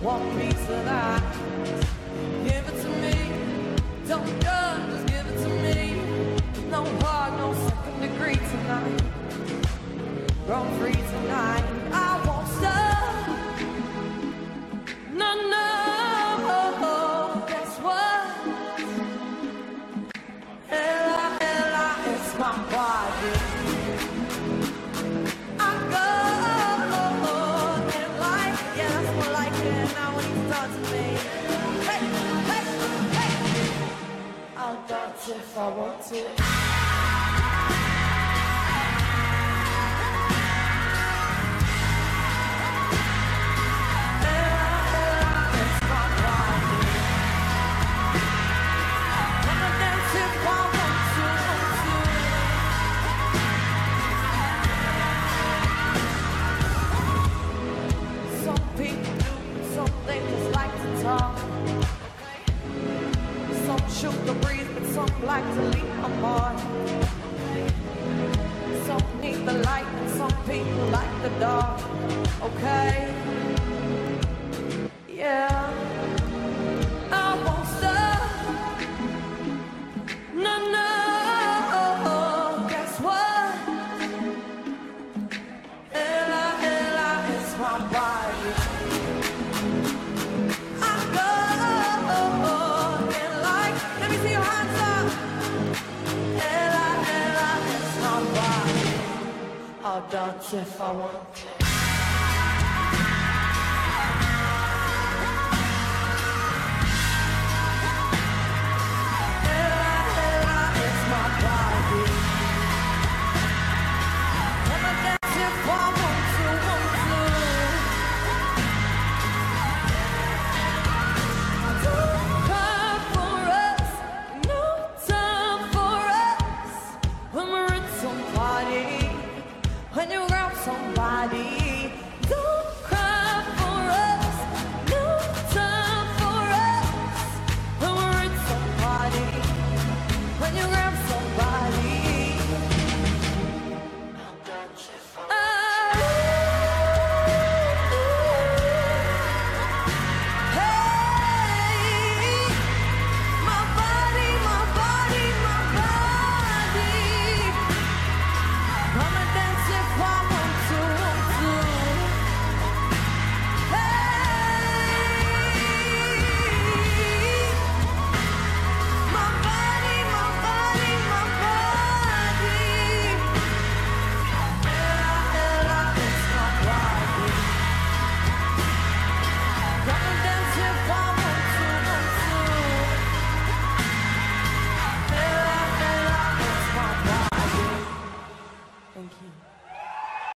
One piece of. Give it to me. Don't judge, just give it to me. No heart, no second degree tonight. I'll dance if I want to. Some need the light, and some people like the dark. Okay, Dance if I want to. 你